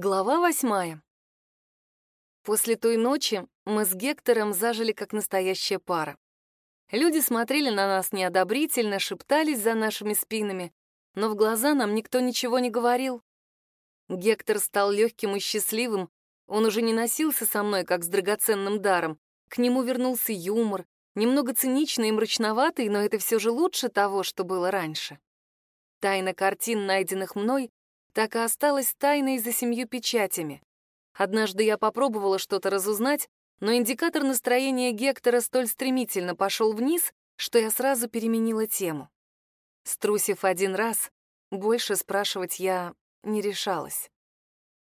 Глава восьмая. После той ночи мы с Гектором зажили как настоящая пара. Люди смотрели на нас неодобрительно, шептались за нашими спинами, но в глаза нам никто ничего не говорил. Гектор стал легким и счастливым, он уже не носился со мной, как с драгоценным даром. К нему вернулся юмор, немного циничный и мрачноватый, но это все же лучше того, что было раньше. Тайна картин, найденных мной, так и осталась тайной за семью печатями. Однажды я попробовала что-то разузнать, но индикатор настроения Гектора столь стремительно пошел вниз, что я сразу переменила тему. Струсив один раз, больше спрашивать я не решалась.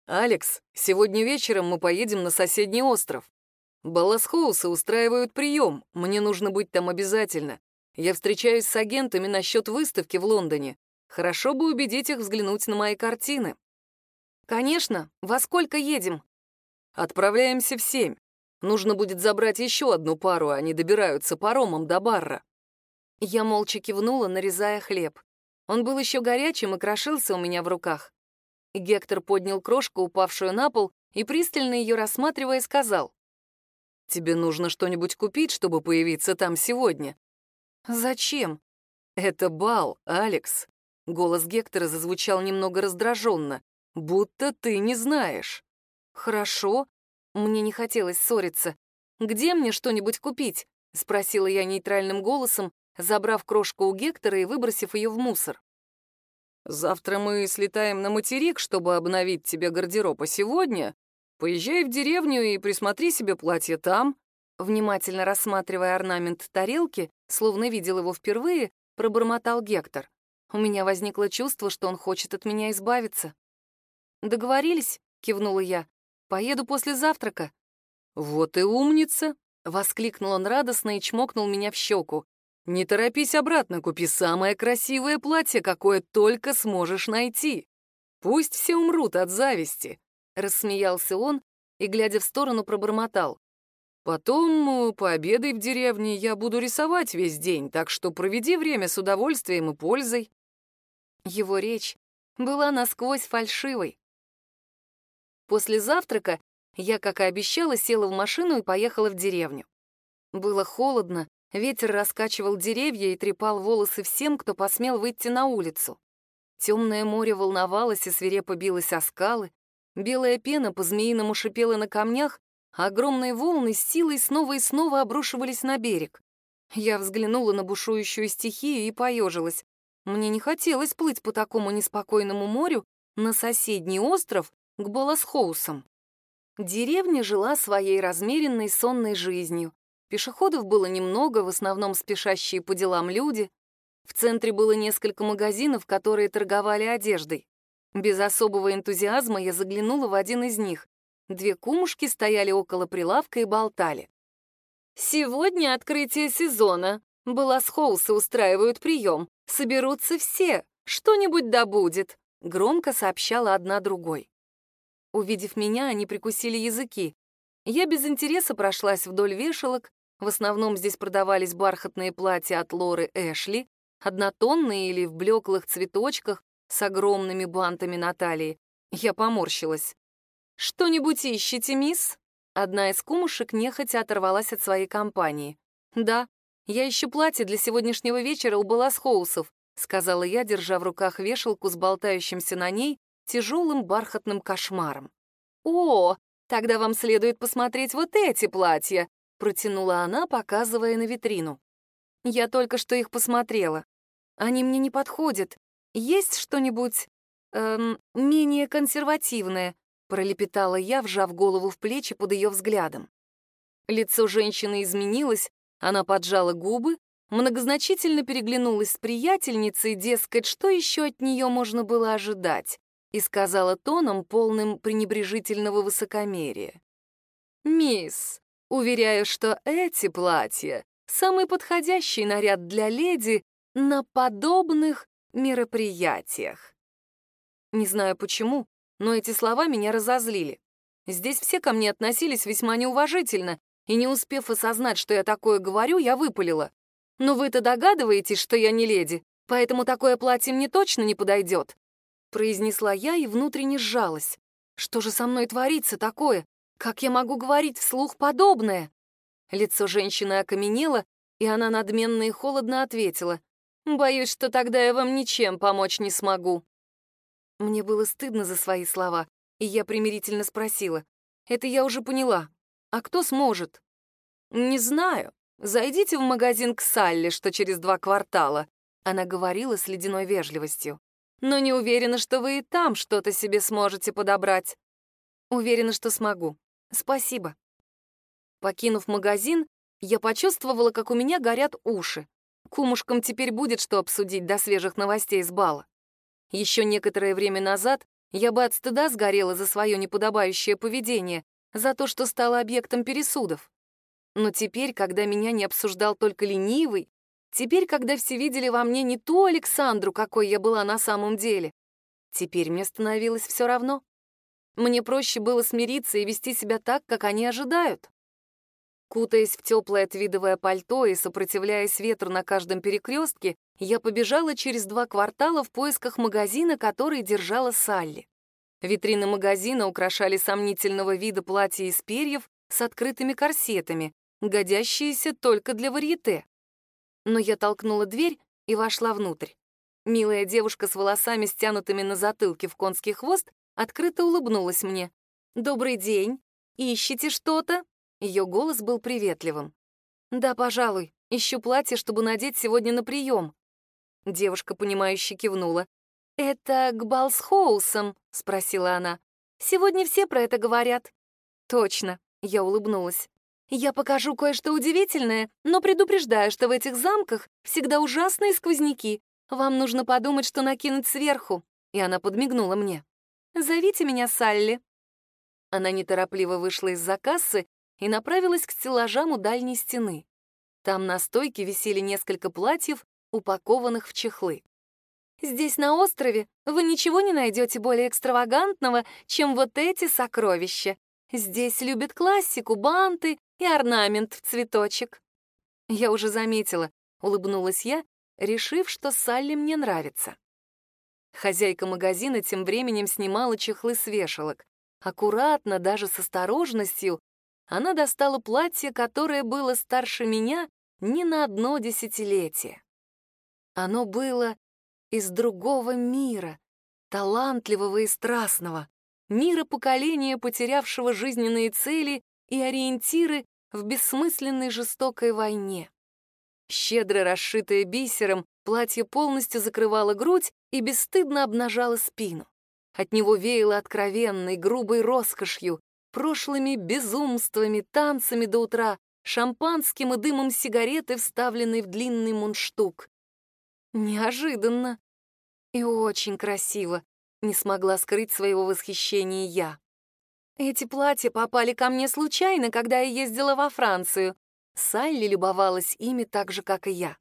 «Алекс, сегодня вечером мы поедем на соседний остров. Балласхоусы устраивают прием, мне нужно быть там обязательно. Я встречаюсь с агентами насчет выставки в Лондоне. Хорошо бы убедить их взглянуть на мои картины. Конечно, во сколько едем? Отправляемся в семь. Нужно будет забрать еще одну пару, они добираются паромом до барра. Я молча кивнула, нарезая хлеб. Он был еще горячим и крошился у меня в руках. Гектор поднял крошку, упавшую на пол, и, пристально ее рассматривая, сказал. «Тебе нужно что-нибудь купить, чтобы появиться там сегодня». «Зачем?» «Это бал, Алекс. Голос Гектора зазвучал немного раздраженно. «Будто ты не знаешь». «Хорошо». Мне не хотелось ссориться. «Где мне что-нибудь купить?» — спросила я нейтральным голосом, забрав крошку у Гектора и выбросив ее в мусор. «Завтра мы слетаем на материк, чтобы обновить тебе гардероб, а сегодня поезжай в деревню и присмотри себе платье там». Внимательно рассматривая орнамент тарелки, словно видел его впервые, пробормотал Гектор. У меня возникло чувство, что он хочет от меня избавиться. «Договорились?» — кивнула я. «Поеду после завтрака». «Вот и умница!» — воскликнул он радостно и чмокнул меня в щеку. «Не торопись обратно, купи самое красивое платье, какое только сможешь найти. Пусть все умрут от зависти», — рассмеялся он и, глядя в сторону, пробормотал. «Потом, э, пообедай в деревне, я буду рисовать весь день, так что проведи время с удовольствием и пользой». Его речь была насквозь фальшивой. После завтрака я, как и обещала, села в машину и поехала в деревню. Было холодно, ветер раскачивал деревья и трепал волосы всем, кто посмел выйти на улицу. Темное море волновалось и свирепо билось о скалы, белая пена по-змеиному шипела на камнях, а огромные волны с силой снова и снова обрушивались на берег. Я взглянула на бушующую стихию и поежилась. Мне не хотелось плыть по такому неспокойному морю на соседний остров к Баласхоусам. Деревня жила своей размеренной сонной жизнью. Пешеходов было немного, в основном спешащие по делам люди. В центре было несколько магазинов, которые торговали одеждой. Без особого энтузиазма я заглянула в один из них. Две кумушки стояли около прилавка и болтали. «Сегодня открытие сезона. Баласхоусы устраивают прием. Соберутся все, что-нибудь да будет», — громко сообщала одна другой. Увидев меня, они прикусили языки. Я без интереса прошлась вдоль вешалок, в основном здесь продавались бархатные платья от Лоры Эшли, однотонные или в блеклых цветочках с огромными бантами на талии. Я поморщилась. «Что-нибудь ищете, мисс?» Одна из кумушек нехотя оторвалась от своей компании. «Да, «Я ищу платье для сегодняшнего вечера у Баласхоусов», сказала я, держа в руках вешалку с болтающимся на ней тяжелым бархатным кошмаром. «О, тогда вам следует посмотреть вот эти платья», протянула она, показывая на витрину. «Я только что их посмотрела. Они мне не подходят. Есть что-нибудь эм, менее консервативное?» пролепетала я, вжав голову в плечи под ее взглядом. Лицо женщины изменилось, она поджала губы, многозначительно переглянулась с приятельницей, дескать, что еще от нее можно было ожидать, и сказала тоном, полным пренебрежительного высокомерия. «Мисс, уверяю, что эти платья — самый подходящий наряд для леди на подобных мероприятиях». Не знаю почему, но эти слова меня разозлили. Здесь все ко мне относились весьма неуважительно, и не успев осознать, что я такое говорю, я выпалила. «Но вы-то догадываетесь, что я не леди, поэтому такое платье мне точно не подойдет», произнесла я и внутренне сжалась. Что же со мной творится такое? Как я могу говорить вслух подобное? Лицо женщины окаменело, и она надменно и холодно ответила. «Боюсь, что тогда я вам ничем помочь не смогу». Мне было стыдно за свои слова, и я примирительно спросила. «Это я уже поняла. А кто сможет?» «Не знаю. Зайдите в магазин к Салли, что через два квартала», она говорила с ледяной вежливостью. «Но не уверена, что вы и там что-то себе сможете подобрать». «Уверена, что смогу. Спасибо». Покинув магазин, я почувствовала, как у меня горят уши. Кумушкам теперь будет что обсудить до свежих новостей с бала. Еще некоторое время назад я бы от стыда сгорела за свое неподобающее поведение, за то, что стала объектом пересудов. Но теперь, когда меня не обсуждал только ленивый, теперь, когда все видели во мне не ту Александру, какой я была на самом деле, теперь мне становилось все равно. Мне проще было смириться и вести себя так, как они ожидают. Кутаясь в теплое твидовое пальто и сопротивляясь ветру на каждом перекрестке, я побежала через два квартала в поисках магазина, который держала Салли. Витрины магазина украшали сомнительного вида платья из перьев с открытыми корсетами, годящиеся только для варьете. Но я толкнула дверь и вошла внутрь. Милая девушка с волосами, стянутыми на затылке в конский хвост, открыто улыбнулась мне. «Добрый день. Ищете что-то?» Ее голос был приветливым. «Да, пожалуй. Ищу платье, чтобы надеть сегодня на прием». Девушка, понимающе кивнула. «Это к Балсхоусам?» — спросила она. «Сегодня все про это говорят». «Точно», — я улыбнулась. «Я покажу кое-что удивительное, но предупреждаю, что в этих замках всегда ужасные сквозняки. Вам нужно подумать, что накинуть сверху». И она подмигнула мне. «Зовите меня Салли». Она неторопливо вышла из-за кассы и направилась к стеллажам у дальней стены. Там на стойке висели несколько платьев, упакованных в чехлы. Здесь, на острове, вы ничего не найдете более экстравагантного, чем вот эти сокровища. Здесь любят классику, банты и орнамент в цветочек. Я уже заметила, улыбнулась я, решив, что Салли мне нравится. Хозяйка магазина тем временем снимала чехлы с вешалок. Аккуратно, даже с осторожностью, она достала платье, которое было старше меня не на одно десятилетие. Оно было из другого мира, талантливого и страстного, мира поколения, потерявшего жизненные цели и ориентиры в бессмысленной жестокой войне. Щедро расшитое бисером, платье полностью закрывало грудь и бесстыдно обнажало спину. От него веяло откровенной, грубой роскошью, прошлыми безумствами, танцами до утра, шампанским и дымом сигареты, вставленной в длинный мундштук. Неожиданно и очень красиво, не смогла скрыть своего восхищения я. Эти платья попали ко мне случайно, когда я ездила во Францию. Салли любовалась ими так же, как и я.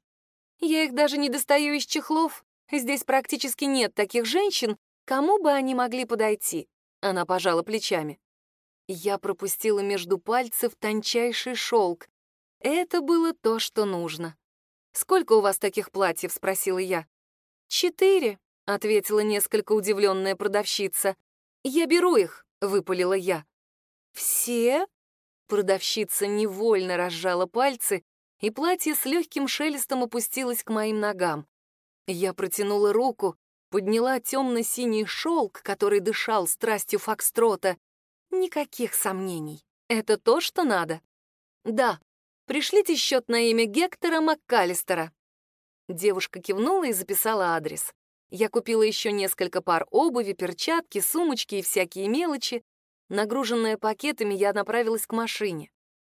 Я их даже не достаю из чехлов. Здесь практически нет таких женщин, кому бы они могли подойти. Она пожала плечами. Я пропустила между пальцев тончайший шелк. Это было то, что нужно. «Сколько у вас таких платьев?» — спросила я. «Четыре», — ответила несколько удивленная продавщица. «Я беру их», — выпалила я. «Все?» Продавщица невольно разжала пальцы, и платье с легким шелестом опустилось к моим ногам. Я протянула руку, подняла темно-синий шелк, который дышал страстью фокстрота, Никаких сомнений. Это то, что надо. Да, пришлите счет на имя Гектора МакКаллистера. Девушка кивнула и записала адрес. Я купила еще несколько пар обуви, перчатки, сумочки и всякие мелочи. Нагруженная пакетами, я направилась к машине.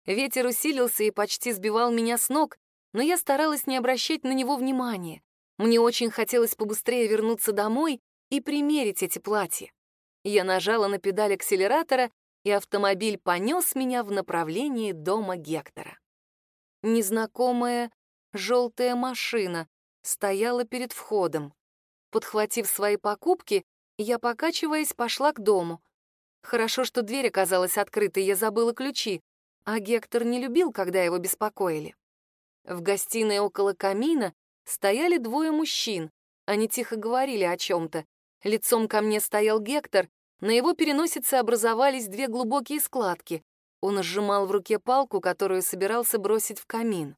Ветер усилился и почти сбивал меня с ног, но я старалась не обращать на него внимания. Мне очень хотелось побыстрее вернуться домой и примерить эти платья. Я нажала на педаль акселератора, и автомобиль понес меня в направлении дома Гектора. Незнакомая желтая машина стояла перед входом. Подхватив свои покупки, я, покачиваясь, пошла к дому. Хорошо, что дверь оказалась открытой, я забыла ключи, а Гектор не любил, когда его беспокоили. В гостиной около камина стояли двое мужчин. Они тихо говорили о чем-то. Лицом ко мне стоял Гектор, На его переносице образовались две глубокие складки. Он сжимал в руке палку, которую собирался бросить в камин.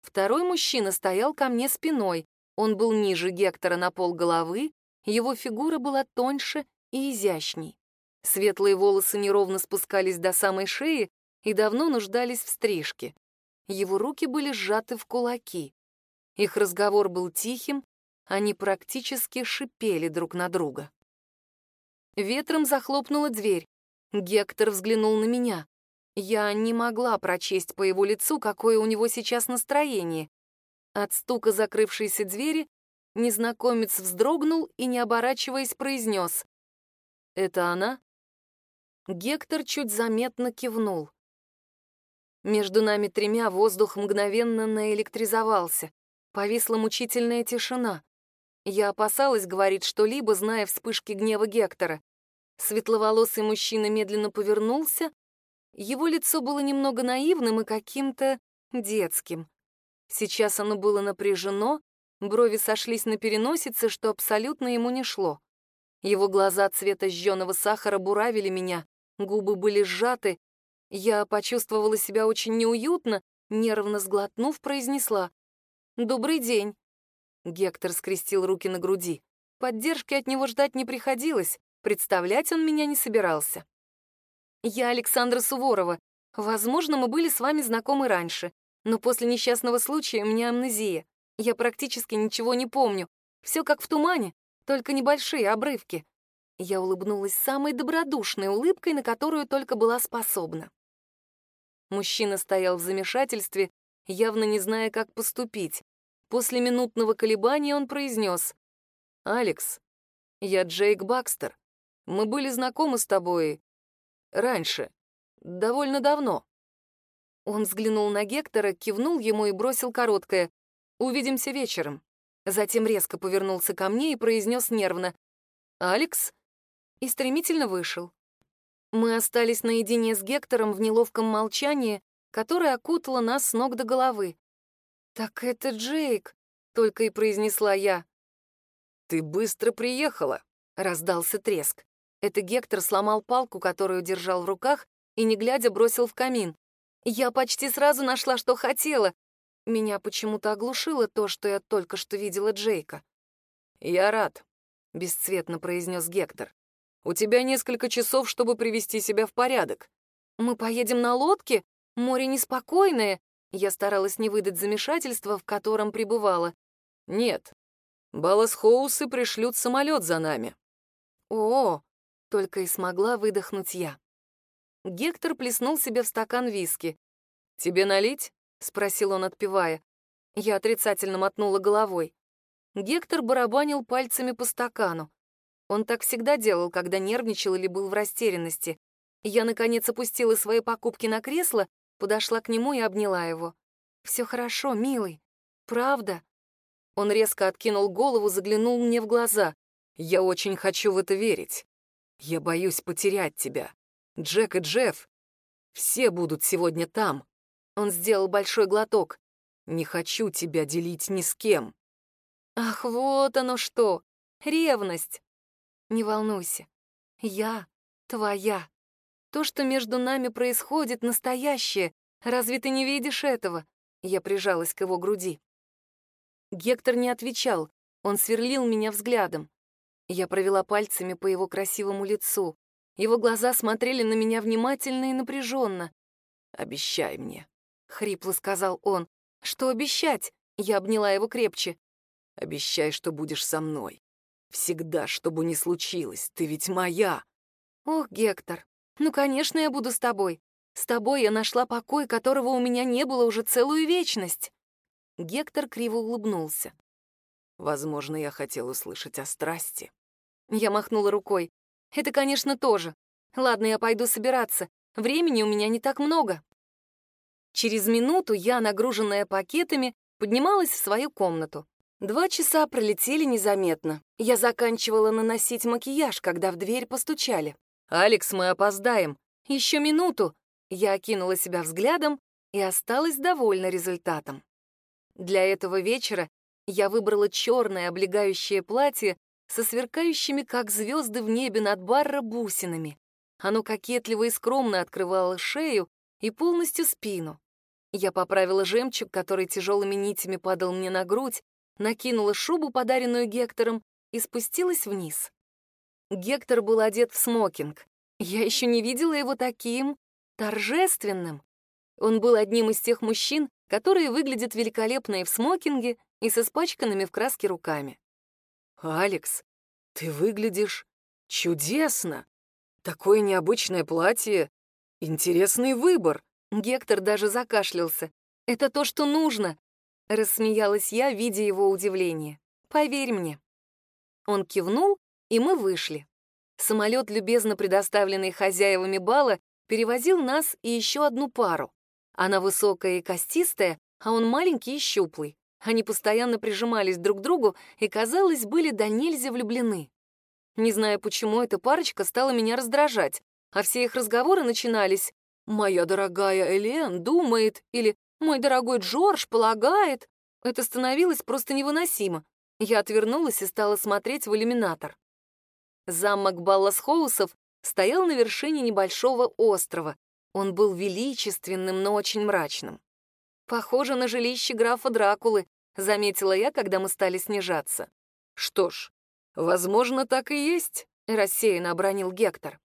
Второй мужчина стоял ко мне спиной. Он был ниже Гектора на пол головы, его фигура была тоньше и изящней. Светлые волосы неровно спускались до самой шеи и давно нуждались в стрижке. Его руки были сжаты в кулаки. Их разговор был тихим, они практически шипели друг на друга. Ветром захлопнула дверь. Гектор взглянул на меня. Я не могла прочесть по его лицу, какое у него сейчас настроение. От стука закрывшейся двери незнакомец вздрогнул и, не оборачиваясь, произнес. «Это она?» Гектор чуть заметно кивнул. Между нами тремя воздух мгновенно наэлектризовался. Повисла мучительная тишина. Я опасалась говорить что-либо, зная вспышки гнева Гектора. Светловолосый мужчина медленно повернулся. Его лицо было немного наивным и каким-то детским. Сейчас оно было напряжено, брови сошлись на переносице, что абсолютно ему не шло. Его глаза цвета жженого сахара буравили меня, губы были сжаты. Я почувствовала себя очень неуютно, нервно сглотнув, произнесла «Добрый день». Гектор скрестил руки на груди. Поддержки от него ждать не приходилось, представлять он меня не собирался. «Я Александра Суворова. Возможно, мы были с вами знакомы раньше, но после несчастного случая у меня амнезия. Я практически ничего не помню. Все как в тумане, только небольшие обрывки». Я улыбнулась самой добродушной улыбкой, на которую только была способна. Мужчина стоял в замешательстве, явно не зная, как поступить. После минутного колебания он произнес. «Алекс, я Джейк Бакстер. Мы были знакомы с тобой раньше, довольно давно». Он взглянул на Гектора, кивнул ему и бросил короткое «Увидимся вечером». Затем резко повернулся ко мне и произнес нервно «Алекс?» и стремительно вышел. Мы остались наедине с Гектором в неловком молчании, которое окутало нас с ног до головы. «Так это Джейк», — только и произнесла я. «Ты быстро приехала», — раздался треск. Это Гектор сломал палку, которую держал в руках, и, не глядя, бросил в камин. Я почти сразу нашла, что хотела. Меня почему-то оглушило то, что я только что видела Джейка. «Я рад», — бесцветно произнес Гектор. «У тебя несколько часов, чтобы привести себя в порядок». «Мы поедем на лодке? Море неспокойное. Я старалась не выдать замешательства, в котором пребывала. «Нет. Баллас-Хоусы пришлют самолет за нами». «О!» — только и смогла выдохнуть я. Гектор плеснул себе в стакан виски. «Тебе налить?» — спросил он, отпивая. Я отрицательно мотнула головой. Гектор барабанил пальцами по стакану. Он так всегда делал, когда нервничал или был в растерянности. Я, наконец, опустила свои покупки на кресло подошла к нему и обняла его. «Все хорошо, милый. Правда?» Он резко откинул голову, заглянул мне в глаза. «Я очень хочу в это верить. Я боюсь потерять тебя. Джек и Джефф. Все будут сегодня там». Он сделал большой глоток. «Не хочу тебя делить ни с кем». «Ах, вот оно что! Ревность!» «Не волнуйся. Я твоя». То, что между нами происходит, настоящее. Разве ты не видишь этого?» Я прижалась к его груди. Гектор не отвечал. Он сверлил меня взглядом. Я провела пальцами по его красивому лицу. Его глаза смотрели на меня внимательно и напряженно. «Обещай мне», — хрипло сказал он. «Что обещать?» Я обняла его крепче. «Обещай, что будешь со мной. Всегда, что бы ни случилось, ты ведь моя». «Ох, Гектор, ну, конечно, я буду с тобой. С тобой я нашла покой, которого у меня не было уже целую вечность. Гектор криво улыбнулся. Возможно, я хотел услышать о страсти. Я махнула рукой. Это, конечно, тоже. Ладно, я пойду собираться. Времени у меня не так много. Через минуту я, нагруженная пакетами, поднималась в свою комнату. Два часа пролетели незаметно. Я заканчивала наносить макияж, когда в дверь постучали. «Алекс, мы опоздаем. Еще минуту!» Я окинула себя взглядом и осталась довольна результатом. Для этого вечера я выбрала черное облегающее платье со сверкающими, как звезды в небе над барра, бусинами. Оно кокетливо и скромно открывало шею и полностью спину. Я поправила жемчуг, который тяжелыми нитями падал мне на грудь, накинула шубу, подаренную Гектором, и спустилась вниз. Гектор был одет в смокинг. Я еще не видела его таким торжественным. Он был одним из тех мужчин, которые выглядят великолепно и в смокинге, и с испачканными в краске руками. «Алекс, ты выглядишь чудесно! Такое необычное платье! Интересный выбор!» Гектор даже закашлялся. «Это то, что нужно!» Рассмеялась я, видя его удивление. «Поверь мне». Он кивнул, и мы вышли. Самолет, любезно предоставленный хозяевами бала, перевозил нас и еще одну пару. Она высокая и костистая, а он маленький и щуплый. Они постоянно прижимались друг к другу и, казалось, были до нельзя влюблены. Не знаю, почему эта парочка стала меня раздражать, а все их разговоры начинались «Моя дорогая Элен думает» или «Мой дорогой Джордж полагает». Это становилось просто невыносимо. Я отвернулась и стала смотреть в иллюминатор. Замок Балласхоусов стоял на вершине небольшого острова. Он был величественным, но очень мрачным. «Похоже на жилище графа Дракулы», — заметила я, когда мы стали снижаться. «Что ж, возможно, так и есть», — рассеянно обронил Гектор.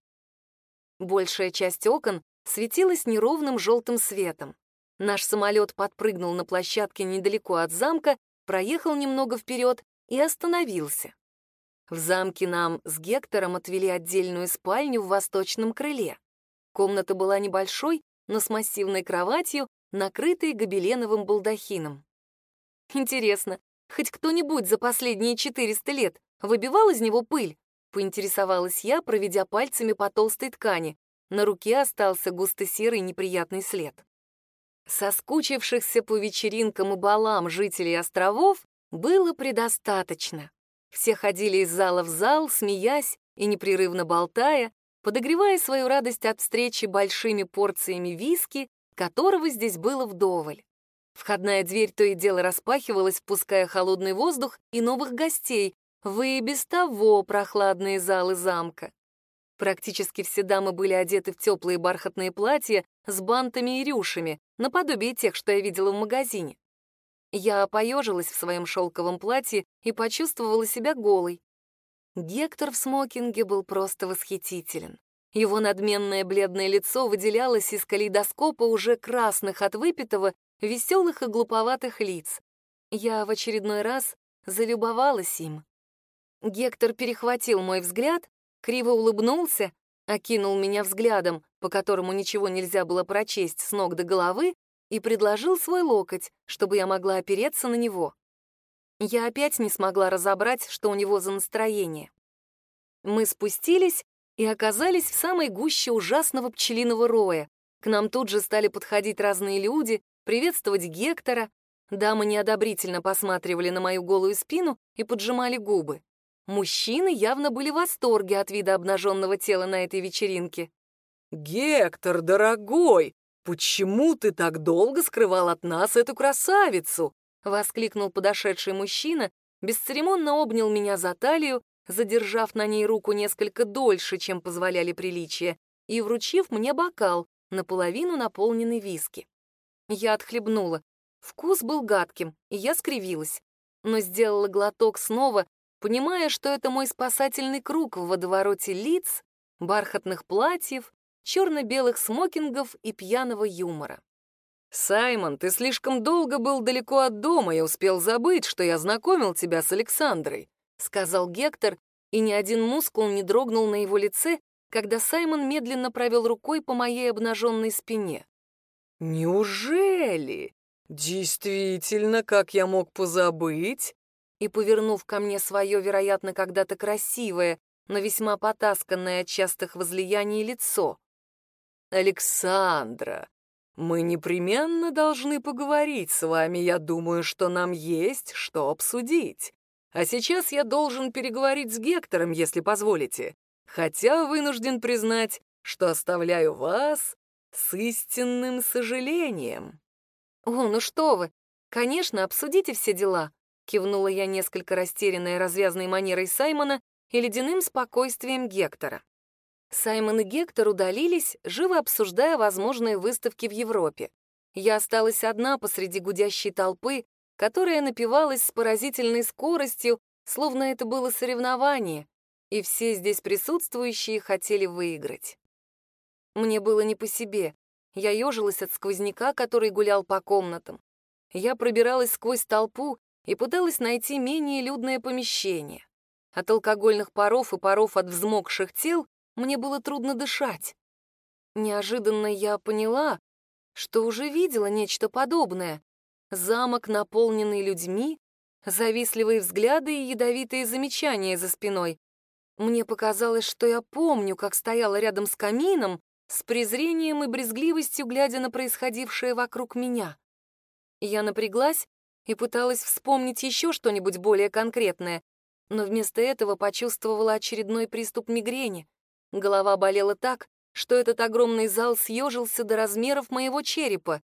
Большая часть окон светилась неровным желтым светом. Наш самолет подпрыгнул на площадке недалеко от замка, проехал немного вперед и остановился. В замке нам с Гектором отвели отдельную спальню в восточном крыле. Комната была небольшой, но с массивной кроватью накрытый гобеленовым балдахином. Интересно, хоть кто-нибудь за последние 400 лет выбивал из него пыль? Поинтересовалась я, проведя пальцами по толстой ткани. На руке остался густо-серый неприятный след. Соскучившихся по вечеринкам и балам жителей островов было предостаточно. Все ходили из зала в зал, смеясь и непрерывно болтая, подогревая свою радость от встречи большими порциями виски которого здесь было вдоволь. Входная дверь то и дело распахивалась, впуская холодный воздух и новых гостей, вы и без того прохладные залы замка. Практически все дамы были одеты в теплые бархатные платья с бантами и рюшами, наподобие тех, что я видела в магазине. Я поежилась в своем шелковом платье и почувствовала себя голой. Гектор в смокинге был просто восхитителен. Его надменное бледное лицо выделялось из калейдоскопа уже красных от выпитого, веселых и глуповатых лиц. Я в очередной раз залюбовалась им. Гектор перехватил мой взгляд, криво улыбнулся, окинул меня взглядом, по которому ничего нельзя было прочесть с ног до головы, и предложил свой локоть, чтобы я могла опереться на него. Я опять не смогла разобрать, что у него за настроение. Мы спустились и оказались в самой гуще ужасного пчелиного роя. К нам тут же стали подходить разные люди, приветствовать Гектора. Дамы неодобрительно посматривали на мою голую спину и поджимали губы. Мужчины явно были в восторге от вида обнаженного тела на этой вечеринке. «Гектор, дорогой, почему ты так долго скрывал от нас эту красавицу?» — воскликнул подошедший мужчина, бесцеремонно обнял меня за талию задержав на ней руку несколько дольше, чем позволяли приличия, и вручив мне бокал, наполовину наполненный виски. Я отхлебнула. Вкус был гадким, и я скривилась, но сделала глоток снова, понимая, что это мой спасательный круг в водовороте лиц, бархатных платьев, черно-белых смокингов и пьяного юмора. «Саймон, ты слишком долго был далеко от дома и успел забыть, что я знакомил тебя с Александрой. — сказал Гектор, и ни один мускул не дрогнул на его лице, когда Саймон медленно провел рукой по моей обнаженной спине. «Неужели? Действительно, как я мог позабыть?» И, повернув ко мне свое, вероятно, когда-то красивое, но весьма потасканное от частых возлияний лицо. «Александра, мы непременно должны поговорить с вами. Я думаю, что нам есть что обсудить. А сейчас я должен переговорить с Гектором, если позволите. Хотя вынужден признать, что оставляю вас с истинным сожалением. О, ну что вы! Конечно, обсудите все дела. Кивнула я несколько растерянная развязной манерой Саймона и ледяным спокойствием Гектора. Саймон и Гектор удалились, живо обсуждая возможные выставки в Европе. Я осталась одна посреди гудящей толпы, которая напивалась с поразительной скоростью, словно это было соревнование, и все здесь присутствующие хотели выиграть. Мне было не по себе. Я ежилась от сквозняка, который гулял по комнатам. Я пробиралась сквозь толпу и пыталась найти менее людное помещение. От алкогольных паров и паров от взмокших тел мне было трудно дышать. Неожиданно я поняла, что уже видела нечто подобное. Замок, наполненный людьми, завистливые взгляды и ядовитые замечания за спиной. Мне показалось, что я помню, как стояла рядом с камином, с презрением и брезгливостью глядя на происходившее вокруг меня. Я напряглась и пыталась вспомнить еще что-нибудь более конкретное, но вместо этого почувствовала очередной приступ мигрени. Голова болела так, что этот огромный зал съежился до размеров моего черепа.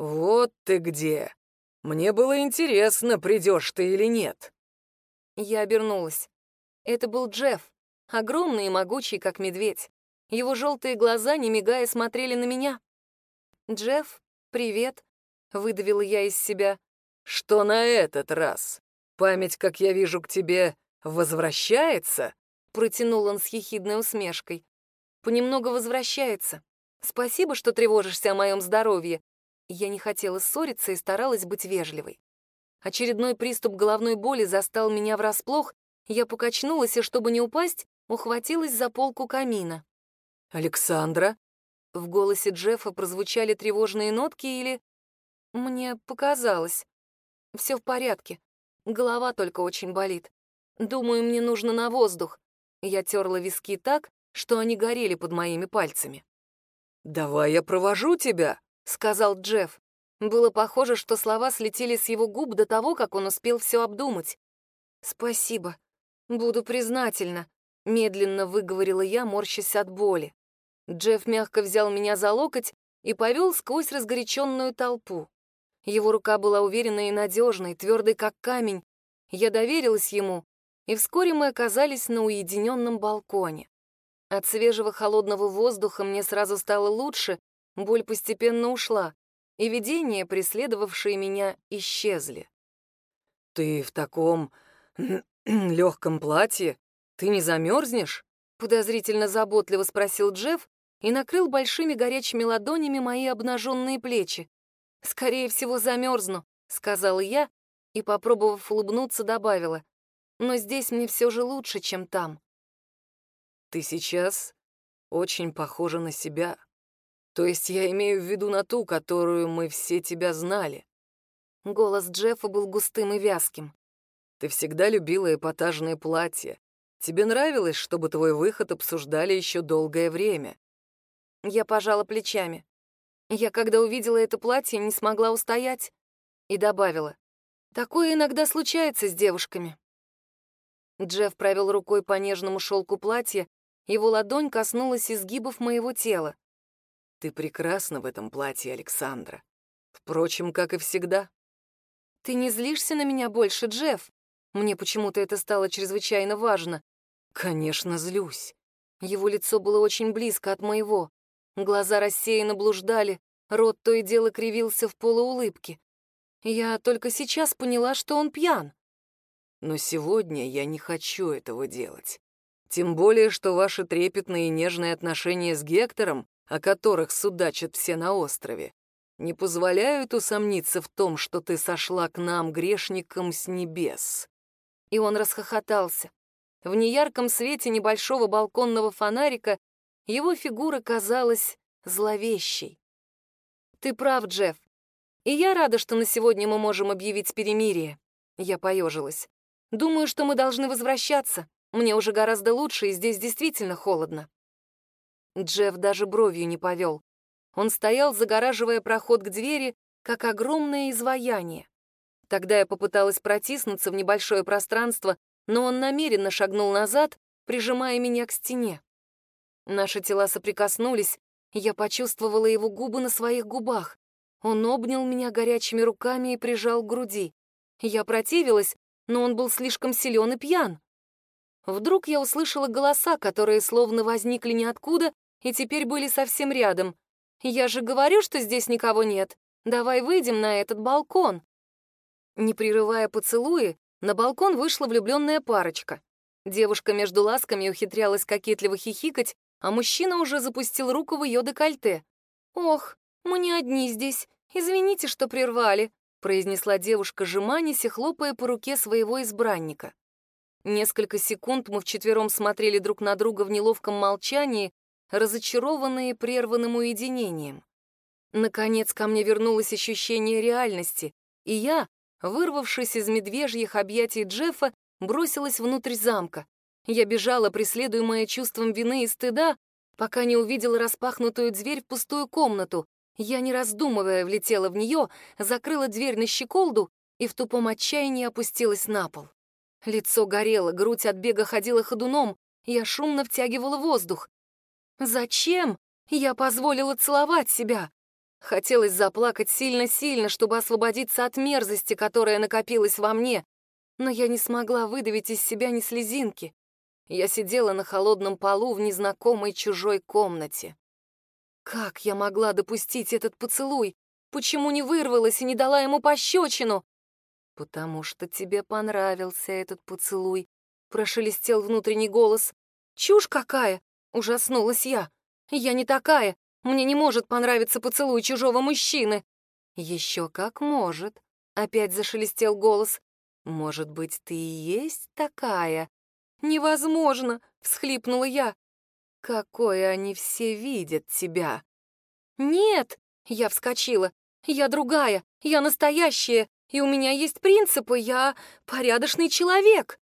«Вот ты где! Мне было интересно, придешь ты или нет». Я обернулась. Это был Джефф, огромный и могучий, как медведь. Его желтые глаза, не мигая, смотрели на меня. «Джефф, привет», — выдавила я из себя. «Что на этот раз? Память, как я вижу, к тебе возвращается?» Протянул он с ехидной усмешкой. «Понемногу возвращается. Спасибо, что тревожишься о моем здоровье». Я не хотела ссориться и старалась быть вежливой. Очередной приступ головной боли застал меня врасплох, я покачнулась и, чтобы не упасть, ухватилась за полку камина. «Александра?» В голосе Джеффа прозвучали тревожные нотки или... Мне показалось. Все в порядке. Голова только очень болит. Думаю, мне нужно на воздух. Я терла виски так, что они горели под моими пальцами. «Давай я провожу тебя», — сказал Джефф. Было похоже, что слова слетели с его губ до того, как он успел все обдумать. «Спасибо. Буду признательна», — медленно выговорила я, морщась от боли. Джефф мягко взял меня за локоть и повел сквозь разгоряченную толпу. Его рука была уверенной и надежной, твердой как камень. Я доверилась ему, и вскоре мы оказались на уединенном балконе. От свежего холодного воздуха мне сразу стало лучше, боль постепенно ушла, и видения, преследовавшие меня, исчезли. «Ты в таком легком платье? Ты не замерзнешь?» — подозрительно заботливо спросил Джефф и накрыл большими горячими ладонями мои обнаженные плечи. «Скорее всего, замерзну», — сказала я и, попробовав улыбнуться, добавила. «Но здесь мне все же лучше, чем там». «Ты сейчас очень похожа на себя. То есть я имею в виду на ту, которую мы все тебя знали». Голос Джеффа был густым и вязким. «Ты всегда любила эпатажные платья. Тебе нравилось, чтобы твой выход обсуждали еще долгое время?» Я пожала плечами. Я, когда увидела это платье, не смогла устоять и добавила. Такое иногда случается с девушками. Джефф провел рукой по нежному шелку платья, его ладонь коснулась изгибов моего тела. «Ты прекрасна в этом платье, Александра. Впрочем, как и всегда». «Ты не злишься на меня больше, Джефф?» Мне почему-то это стало чрезвычайно важно. «Конечно, злюсь». Его лицо было очень близко от моего. Глаза рассеянно блуждали, рот то и дело кривился в полуулыбке. Я только сейчас поняла, что он пьян. Но сегодня я не хочу этого делать. Тем более, что ваши трепетные и нежные отношения с Гектором, о которых судачат все на острове, не позволяют усомниться в том, что ты сошла к нам, грешникам, с небес». И он расхохотался. В неярком свете небольшого балконного фонарика его фигура казалась зловещей. «Ты прав, Джефф. И я рада, что на сегодня мы можем объявить перемирие». Я поежилась. «Думаю, что мы должны возвращаться. Мне уже гораздо лучше, и здесь действительно холодно». Джефф даже бровью не повел. Он стоял, загораживая проход к двери, как огромное изваяние. Тогда я попыталась протиснуться в небольшое пространство, но он намеренно шагнул назад, прижимая меня к стене. Наши тела соприкоснулись, я почувствовала его губы на своих губах. Он обнял меня горячими руками и прижал к груди. Я противилась, но он был слишком силен и пьян. Вдруг я услышала голоса, которые словно возникли ниоткуда и теперь были совсем рядом. «Я же говорю, что здесь никого нет. Давай выйдем на этот балкон». Не прерывая поцелуи, на балкон вышла влюбленная парочка. Девушка между ласками ухитрялась кокетливо хихикать, а мужчина уже запустил руку в ее декольте. «Ох, мы не одни здесь. Извините, что прервали», произнесла девушка, жеманясь и хлопая по руке своего избранника. Несколько секунд мы вчетвером смотрели друг на друга в неловком молчании, разочарованные прерванным уединением. Наконец ко мне вернулось ощущение реальности, и я, вырвавшись из медвежьих объятий Джеффа, бросилась внутрь замка. Я бежала, преследуемая чувством вины и стыда, пока не увидела распахнутую дверь в пустую комнату. Я, не раздумывая, влетела в нее, закрыла дверь на щеколду и в тупом отчаянии опустилась на пол. Лицо горело, грудь от бега ходила ходуном, я шумно втягивала воздух. Зачем я позволила целовать себя? Хотелось заплакать сильно-сильно, чтобы освободиться от мерзости, которая накопилась во мне, но я не смогла выдавить из себя ни слезинки. Я сидела на холодном полу в незнакомой чужой комнате. Как я могла допустить этот поцелуй? Почему не вырвалась и не дала ему пощечину? «Потому что тебе понравился этот поцелуй», — прошелестел внутренний голос. «Чушь какая!» — ужаснулась я. «Я не такая. Мне не может понравиться поцелуй чужого мужчины». «Еще как может», — опять зашелестел голос. «Может быть, ты и есть такая?» «Невозможно!» — всхлипнула я. «Какое они все видят тебя!» «Нет!» — я вскочила. «Я другая, я настоящая, и у меня есть принципы, я порядочный человек.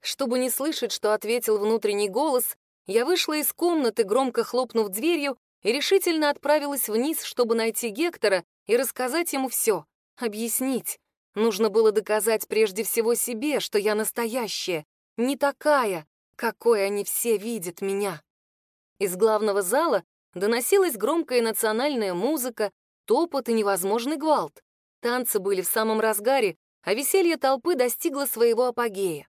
Чтобы не слышать, что ответил внутренний голос, я вышла из комнаты, громко хлопнув дверью, и решительно отправилась вниз, чтобы найти Гектора и рассказать ему все, объяснить. Нужно было доказать прежде всего себе, что я настоящая, не такая, какой они все видят меня. Из главного зала доносилась громкая национальная музыка, топот и невозможный гвалт. Танцы были в самом разгаре, а веселье толпы достигло своего апогея.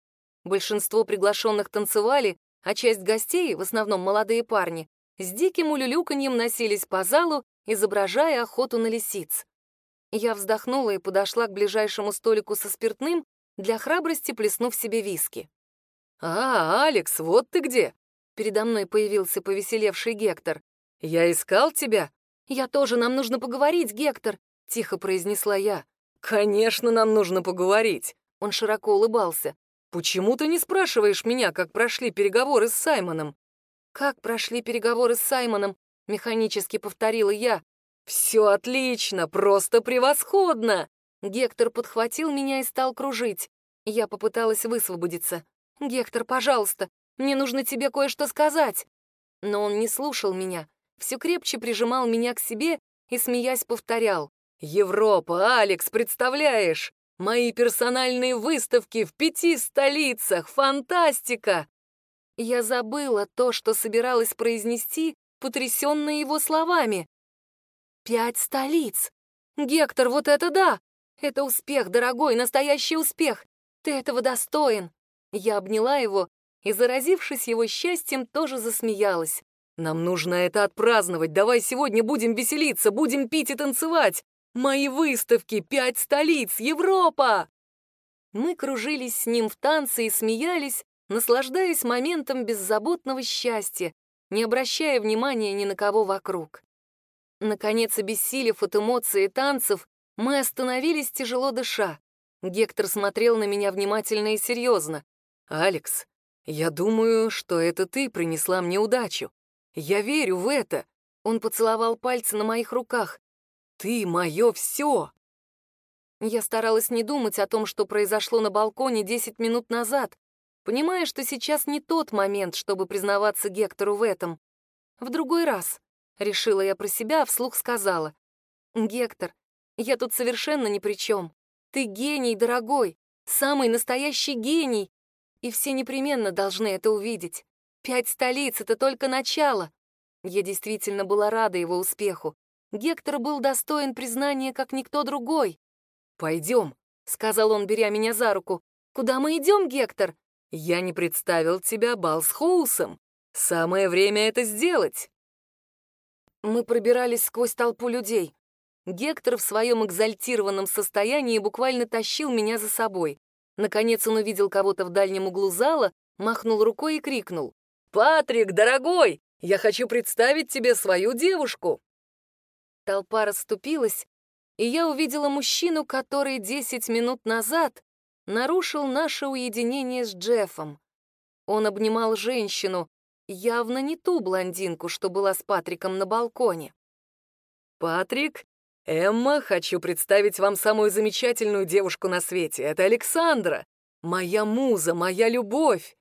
Большинство приглашенных танцевали, а часть гостей, в основном молодые парни, с диким улюлюканьем носились по залу, изображая охоту на лисиц. Я вздохнула и подошла к ближайшему столику со спиртным, для храбрости плеснув себе виски. «А, Алекс, вот ты где!» Передо мной появился повеселевший Гектор. «Я искал тебя!» «Я тоже, нам нужно поговорить, Гектор. — тихо произнесла я. «Конечно, нам нужно поговорить!» Он широко улыбался. «Почему ты не спрашиваешь меня, как прошли переговоры с Саймоном?» «Как прошли переговоры с Саймоном?» — механически повторила я. «Все отлично, просто превосходно!» Гектор подхватил меня и стал кружить. Я попыталась высвободиться. «Гектор, пожалуйста, мне нужно тебе кое-что сказать!» Но он не слушал меня, все крепче прижимал меня к себе и, смеясь, повторял. Европа, Алекс, представляешь? Мои персональные выставки в пяти столицах! Фантастика!» Я забыла то, что собиралась произнести, потрясённая его словами. «Пять столиц! Гектор, вот это да! Это успех, дорогой, настоящий успех! Ты этого достоин!» Я обняла его и, заразившись его счастьем, тоже засмеялась. «Нам нужно это отпраздновать. Давай сегодня будем веселиться, будем пить и танцевать. Мои выставки, пять столиц, Европа!» Мы кружились с ним в танце и смеялись, наслаждаясь моментом беззаботного счастья, не обращая внимания ни на кого вокруг. Наконец, обессилев от эмоций и танцев, мы остановились, тяжело дыша. Гектор смотрел на меня внимательно и серьезно. «Алекс, я думаю, что это ты принесла мне удачу. Я верю в это». Он поцеловал пальцы на моих руках. Ты мое все!» Я старалась не думать о том, что произошло на балконе 10 минут назад, понимая, что сейчас не тот момент, чтобы признаваться Гектору в этом. В другой раз, решила я про себя, а вслух сказала. «Гектор, я тут совершенно ни при чем. Ты гений, дорогой, самый настоящий гений, и все непременно должны это увидеть. Пять столиц — это только начало». Я действительно была рада его успеху. Гектор был достоин признания, как никто другой. «Пойдем», — сказал он, беря меня за руку. «Куда мы идем, Гектор?» «Я не представил тебя бал. Самое время это сделать». Мы пробирались сквозь толпу людей. Гектор в своем экзальтированном состоянии буквально тащил меня за собой. Наконец он увидел кого-то в дальнем углу зала, махнул рукой и крикнул. «Патрик, дорогой, я хочу представить тебе свою девушку!» Толпа расступилась, и я увидела мужчину, который десять минут назад нарушил наше уединение с Джеффом. Он обнимал женщину, явно не ту блондинку, что была с Патриком на балконе. «Патрик, Эмма, хочу представить вам самую замечательную девушку на свете. Это Александра, моя муза, моя любовь!»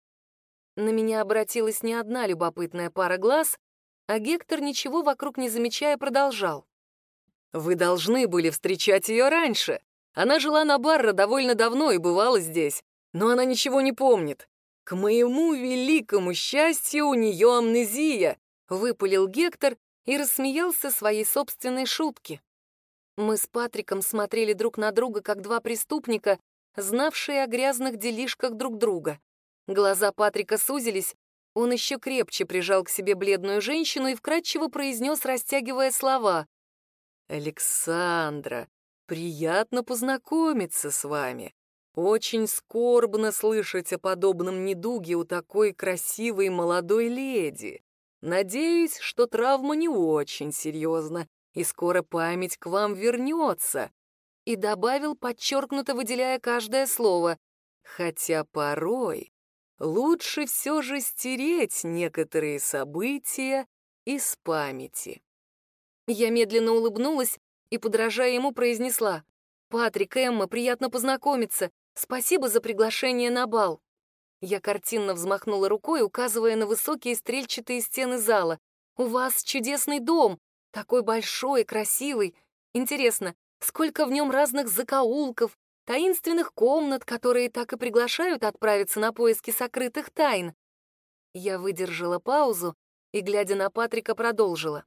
На меня обратилась не одна любопытная пара глаз, а Гектор, ничего вокруг не замечая, продолжал. Вы должны были встречать ее раньше. Она жила на Барро довольно давно и бывала здесь, но она ничего не помнит. К моему великому счастью, у нее амнезия, выпалил Гектор и рассмеялся своей собственной шутке. Мы с Патриком смотрели друг на друга, как два преступника, знавшие о грязных делишках друг друга. Глаза Патрика сузились, он еще крепче прижал к себе бледную женщину и вкратчиво произнес, растягивая слова. «Александра, приятно познакомиться с вами. Очень скорбно слышать о подобном недуге у такой красивой молодой леди. Надеюсь, что травма не очень серьезна, и скоро память к вам вернется». И добавил, подчеркнуто выделяя каждое слово, «хотя порой лучше все же стереть некоторые события из памяти». Я медленно улыбнулась и, подражая ему, произнесла. «Патрик, Эмма, приятно познакомиться. Спасибо за приглашение на бал». Я картинно взмахнула рукой, указывая на высокие стрельчатые стены зала. «У вас чудесный дом, такой большой, и красивый. Интересно, сколько в нем разных закоулков, таинственных комнат, которые так и приглашают отправиться на поиски сокрытых тайн?» Я выдержала паузу и, глядя на Патрика, продолжила.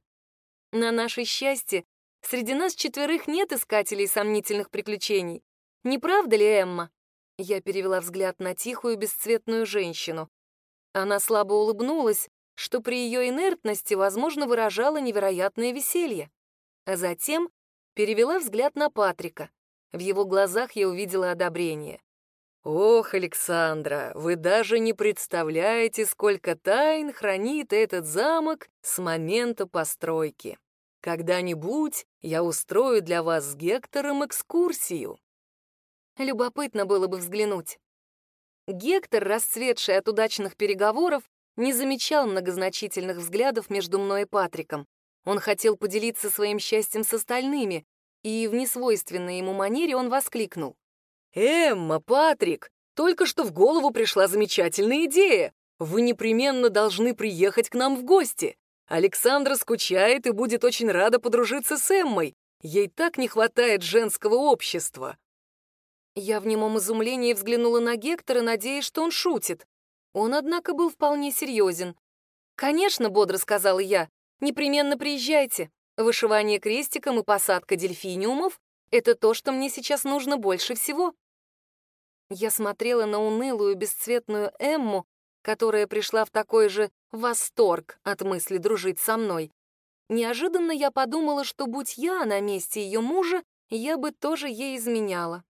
На наше счастье, среди нас четверых нет искателей сомнительных приключений. Не правда ли, Эмма? Я перевела взгляд на тихую бесцветную женщину. Она слабо улыбнулась, что при ее инертности, возможно, выражало невероятное веселье. А затем перевела взгляд на Патрика. В его глазах я увидела одобрение. «Ох, Александра, вы даже не представляете, сколько тайн хранит этот замок с момента постройки. Когда-нибудь я устрою для вас с Гектором экскурсию». Любопытно было бы взглянуть. Гектор, расцветший от удачных переговоров, не замечал многозначительных взглядов между мной и Патриком. Он хотел поделиться своим счастьем с остальными, и в несвойственной ему манере он воскликнул. «Эмма, Патрик, только что в голову пришла замечательная идея. Вы непременно должны приехать к нам в гости. Александра скучает и будет очень рада подружиться с Эммой. Ей так не хватает женского общества». Я в немом изумлении взглянула на Гектора, надеясь, что он шутит. Он, однако, был вполне серьезен. «Конечно», — бодро сказала я, — «непременно приезжайте. Вышивание крестиком и посадка дельфиниумов — это то, что мне сейчас нужно больше всего». Я смотрела на унылую, бесцветную Эмму, которая пришла в такой же восторг от мысли дружить со мной. Неожиданно я подумала, что будь я на месте ее мужа, я бы тоже ей изменяла.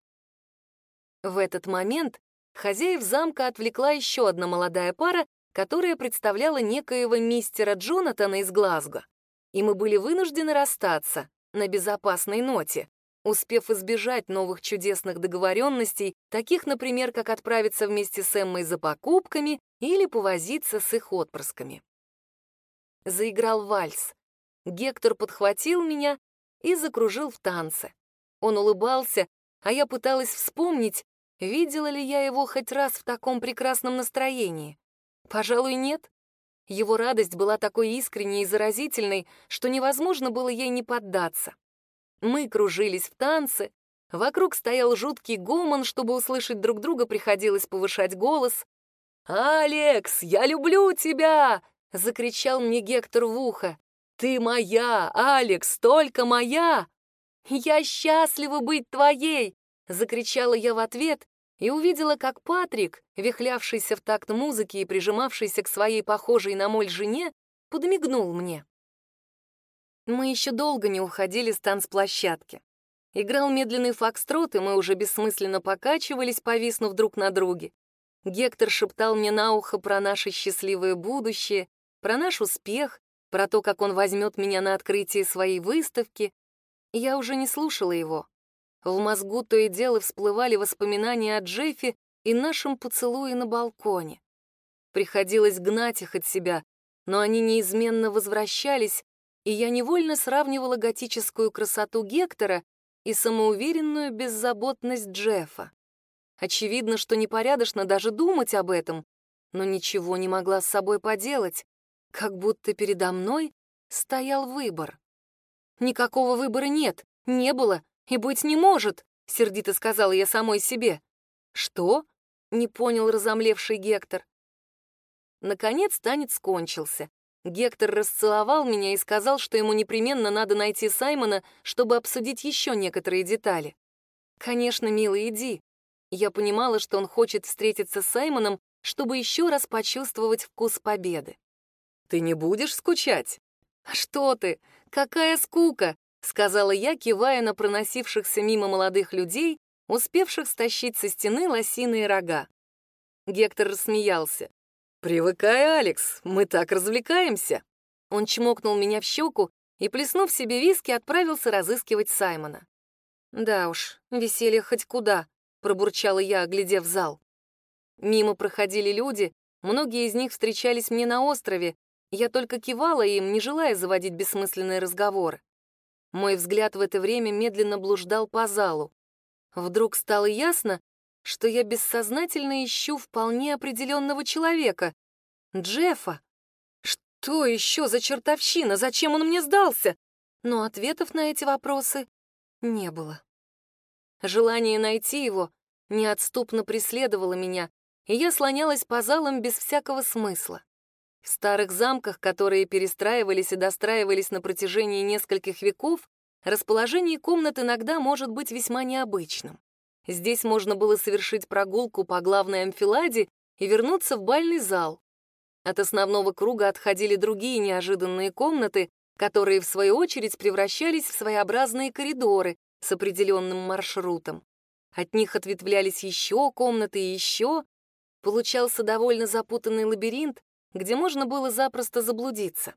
В этот момент хозяев замка отвлекла еще одна молодая пара, которая представляла некоего мистера Джонатана из Глазго. И мы были вынуждены расстаться на безопасной ноте успев избежать новых чудесных договоренностей, таких, например, как отправиться вместе с Эммой за покупками или повозиться с их отпрысками. Заиграл вальс. Гектор подхватил меня и закружил в танце. Он улыбался, а я пыталась вспомнить, видела ли я его хоть раз в таком прекрасном настроении. Пожалуй, нет. Его радость была такой искренней и заразительной, что невозможно было ей не поддаться. Мы кружились в танце, вокруг стоял жуткий гомон, чтобы услышать друг друга, приходилось повышать голос. «Алекс, я люблю тебя!» — закричал мне Гектор в ухо. «Ты моя, Алекс, только моя!» «Я счастлива быть твоей!» Закричала я в ответ и увидела, как Патрик, вихлявшийся в такт музыки и прижимавшийся к своей похожей на моль жене, подмигнул мне. Мы еще долго не уходили с танцплощадки. Играл медленный фокстрот, и мы уже бессмысленно покачивались, повиснув друг на друге. Гектор шептал мне на ухо про наше счастливое будущее, про наш успех, про то, как он возьмет меня на открытие своей выставки. Я уже не слушала его. В мозгу то и дело всплывали воспоминания о Джеффе и нашем поцелуе на балконе. Приходилось гнать их от себя, но они неизменно возвращались, и я невольно сравнивала готическую красоту Гектора и самоуверенную беззаботность Джеффа. Очевидно, что непорядочно даже думать об этом, но ничего не могла с собой поделать, как будто передо мной стоял выбор. «Никакого выбора нет, не было и быть не может», — сердито сказала я самой себе. «Что?» — не понял разомлевший Гектор. Наконец танец кончился. Гектор расцеловал меня и сказал, что ему непременно надо найти Саймона, чтобы обсудить еще некоторые детали. «Конечно, милый, иди». Я понимала, что он хочет встретиться с Саймоном, чтобы еще раз почувствовать вкус победы. «Ты не будешь скучать?» «А «Что ты? Какая скука!» — сказала я, кивая на проносившихся мимо молодых людей, успевших стащить со стены лосиные рога. Гектор рассмеялся. «Привыкай, Алекс, мы так развлекаемся!» Он чмокнул меня в щеку и, плеснув себе виски, отправился разыскивать Саймона. «Да уж, веселье хоть куда», — пробурчала я, оглядев зал. Мимо проходили люди, многие из них встречались мне на острове, я только кивала им, не желая заводить бессмысленные разговоры. Мой взгляд в это время медленно блуждал по залу. Вдруг стало ясно, что я бессознательно ищу вполне определенного человека. Джеффа. Что еще за чертовщина? Зачем он мне сдался? Но ответов на эти вопросы не было. Желание найти его неотступно преследовало меня, и я слонялась по залам без всякого смысла. В старых замках, которые перестраивались и достраивались на протяжении нескольких веков, расположение комнат иногда может быть весьма необычным. Здесь можно было совершить прогулку по главной амфиладе и вернуться в бальный зал. От основного круга отходили другие неожиданные комнаты, которые, в свою очередь, превращались в своеобразные коридоры с определенным маршрутом. От них ответвлялись еще комнаты и еще. Получался довольно запутанный лабиринт, где можно было запросто заблудиться.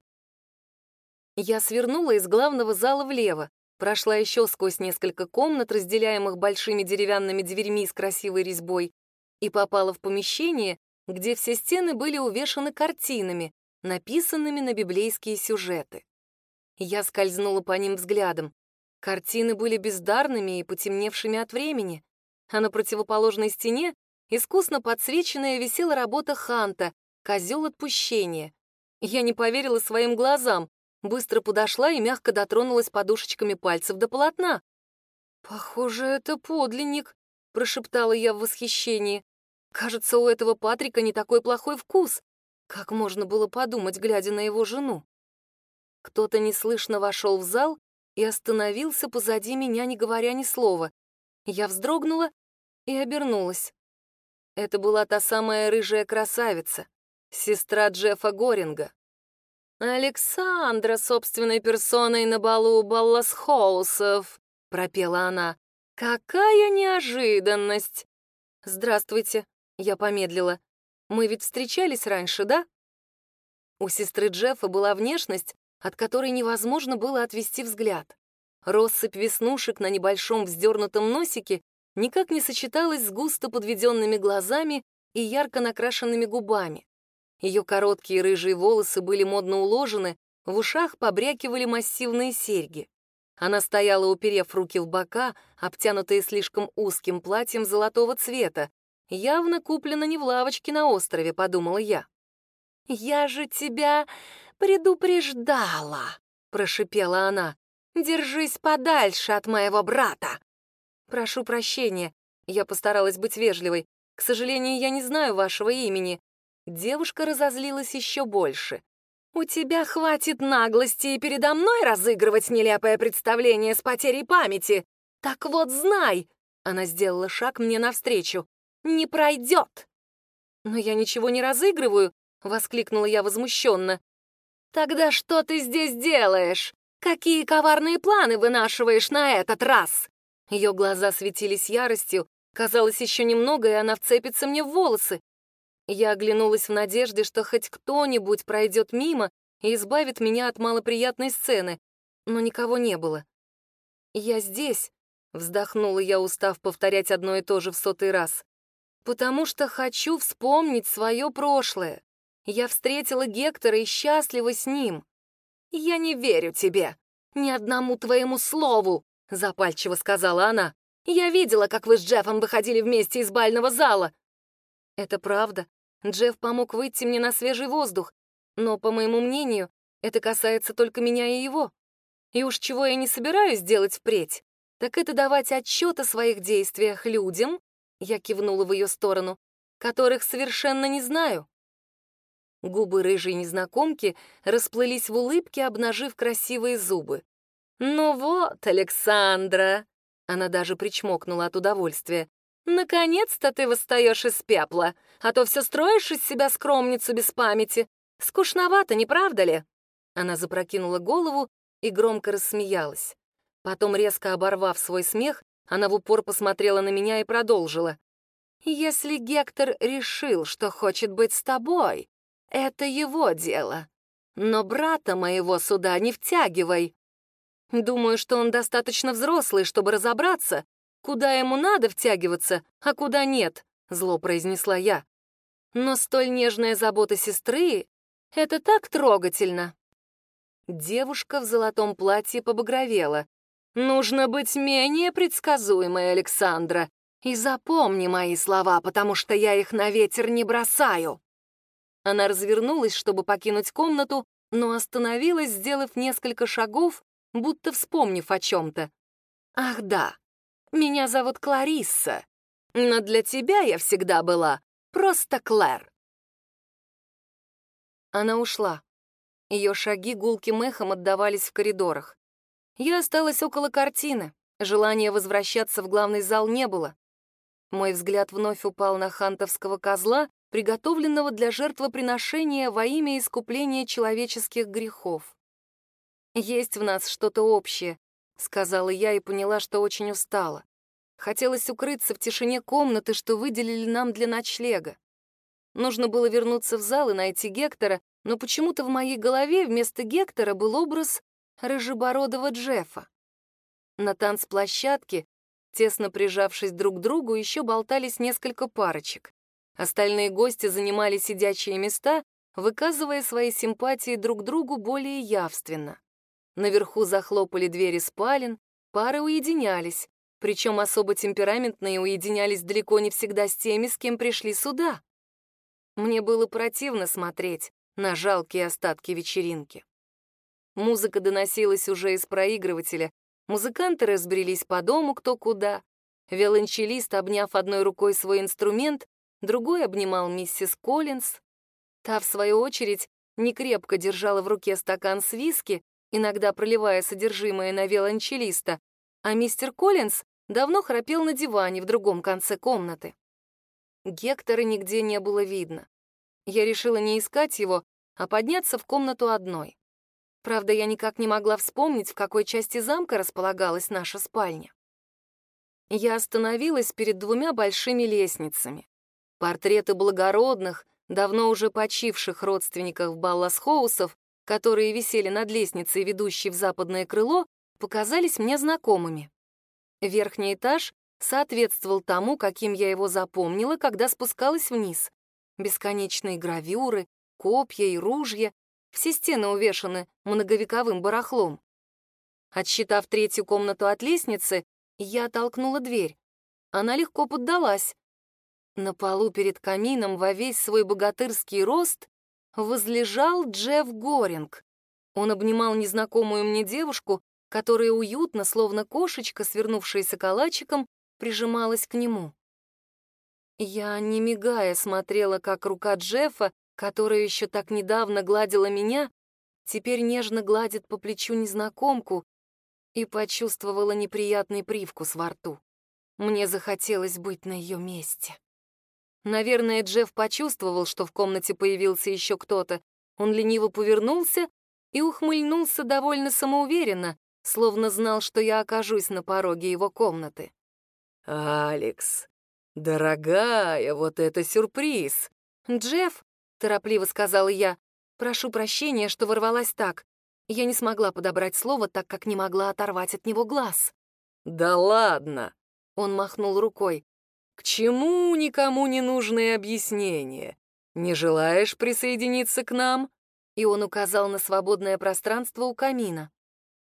Я свернула из главного зала влево, прошла еще сквозь несколько комнат, разделяемых большими деревянными дверьми с красивой резьбой, и попала в помещение, где все стены были увешаны картинами, написанными на библейские сюжеты. Я скользнула по ним взглядом. Картины были бездарными и потемневшими от времени, а на противоположной стене искусно подсвеченная висела работа Ханта «Козел отпущения». Я не поверила своим глазам быстро подошла и мягко дотронулась подушечками пальцев до полотна. «Похоже, это подлинник», — прошептала я в восхищении. «Кажется, у этого Патрика не такой плохой вкус. Как можно было подумать, глядя на его жену?» Кто-то неслышно вошел в зал и остановился позади меня, не говоря ни слова. Я вздрогнула и обернулась. Это была та самая рыжая красавица, сестра Джеффа Горинга. «Александра собственной персоной на балу Балласхоусов», — пропела она. «Какая неожиданность!» «Здравствуйте», — я помедлила. «Мы ведь встречались раньше, да?» У сестры Джеффа была внешность, от которой невозможно было отвести взгляд. Россыпь веснушек на небольшом вздернутом носике никак не сочеталась с густо подведенными глазами и ярко накрашенными губами. Ее короткие рыжие волосы были модно уложены, в ушах побрякивали массивные серьги. Она стояла, уперев руки в бока, обтянутые слишком узким платьем золотого цвета. Явно куплена не в лавочке на острове, подумала я. «Я же тебя предупреждала», — прошипела она. «Держись подальше от моего брата». «Прошу прощения», — я постаралась быть вежливой. «К сожалению, я не знаю вашего имени. Девушка разозлилась еще больше. «У тебя хватит наглости и передо мной разыгрывать нелепое представление с потерей памяти. Так вот знай, Она сделала шаг мне навстречу. «Не пройдет!» «Но я ничего не разыгрываю!» — воскликнула я возмущенно. «Тогда что ты здесь делаешь? Какие коварные планы вынашиваешь на этот раз?» Ее глаза светились яростью. Казалось, еще немного, и она вцепится мне в волосы. Я оглянулась в надежде, что хоть кто-нибудь пройдет мимо и избавит меня от малоприятной сцены, но никого не было. «Я здесь», — вздохнула я, устав повторять одно и то же в сотый раз, «потому что хочу вспомнить свое прошлое. Я встретила Гектора и счастлива с ним». «Я не верю тебе, ни одному твоему слову», — запальчиво сказала она. «Я видела, как вы с Джеффом выходили вместе из бального зала». Это правда. Джефф помог выйти мне на свежий воздух, но, по моему мнению, это касается только меня и его. И уж чего я не собираюсь делать впредь, так это давать отчет о своих действиях людям, я кивнула в ее сторону, которых совершенно не знаю. Губы рыжей незнакомки расплылись в улыбке, обнажив красивые зубы. «Ну вот, Александра!» Она даже причмокнула от удовольствия. «Наконец-то ты восстаешь из пепла, а то все строишь из себя скромницу без памяти. Скучновато, не правда ли?» Она запрокинула голову и громко рассмеялась. Потом, резко оборвав свой смех, она в упор посмотрела на меня и продолжила. «Если Гектор решил, что хочет быть с тобой, это его дело. Но брата моего сюда не втягивай. Думаю, что он достаточно взрослый, чтобы разобраться, куда ему надо втягиваться, а куда нет, зло произнесла я. Но столь нежная забота сестры — это так трогательно. Девушка в золотом платье побагровела. «Нужно быть менее предсказуемой, Александра, и запомни мои слова, потому что я их на ветер не бросаю». Она развернулась, чтобы покинуть комнату, но остановилась, сделав несколько шагов будто вспомнив о чем-то. «Ах да, меня зовут Кларисса, но для тебя я всегда была просто Клэр». Она ушла. Ее шаги гулким эхом отдавались в коридорах. Я осталась около картины. Желания возвращаться в главный зал не было. Мой взгляд вновь упал на хантовского козла, приготовленного для жертвоприношения во имя искупления человеческих грехов. «Есть в нас что-то общее», — сказала я и поняла, что очень устала. Хотелось укрыться в тишине комнаты, что выделили нам для ночлега. Нужно было вернуться в зал и найти Гектора, но почему-то в моей голове вместо Гектора был образ рыжебородого Джеффа. На танцплощадке, тесно прижавшись друг к другу, еще болтались несколько парочек. Остальные гости занимали сидячие места, выказывая свои симпатии друг другу более явственно. Наверху захлопали двери спален, пары уединялись, причем особо темпераментные уединялись далеко не всегда с теми, с кем пришли сюда. Мне было противно смотреть на жалкие остатки вечеринки. Музыка доносилась уже из проигрывателя, музыканты разбрелись по дому кто куда. Виолончелист, обняв одной рукой свой инструмент, другой обнимал миссис Коллинз. Та, в свою очередь, некрепко держала в руке стакан с виски, иногда проливая содержимое на виолончелиста, а мистер Коллинз давно храпел на диване в другом конце комнаты. Гектора нигде не было видно. Я решила не искать его, а подняться в комнату одной. Правда, я никак не могла вспомнить, в какой части замка располагалась наша спальня. Я остановилась перед двумя большими лестницами. Портреты благородных, давно уже почивших родственников Балласхоусов которые висели над лестницей, ведущей в западное крыло, показались мне знакомыми. Верхний этаж соответствовал тому, каким я его запомнила, когда спускалась вниз. Бесконечные гравюры, копья и ружья, все стены увешаны многовековым барахлом. Отсчитав третью комнату от лестницы, я толкнула дверь. Она легко поддалась. На полу перед камином во весь свой богатырский рост возлежал Джефф Горинг. Он обнимал незнакомую мне девушку, которая уютно, словно кошечка, свернувшаяся калачиком, прижималась к нему. Я, не мигая, смотрела, как рука Джеффа, которая еще так недавно гладила меня, теперь нежно гладит по плечу незнакомку и почувствовала неприятный привкус во рту. Мне захотелось быть на ее месте. Наверное, Джефф почувствовал, что в комнате появился еще кто-то. Он лениво повернулся и ухмыльнулся довольно самоуверенно, словно знал, что я окажусь на пороге его комнаты. «Алекс, дорогая, вот это сюрприз!» «Джефф», — торопливо сказала я, — «прошу прощения, что ворвалась так. Я не смогла подобрать слово, так как не могла оторвать от него глаз». «Да ладно!» — он махнул рукой. «К чему никому не нужные объяснения? Не желаешь присоединиться к нам?» И он указал на свободное пространство у камина.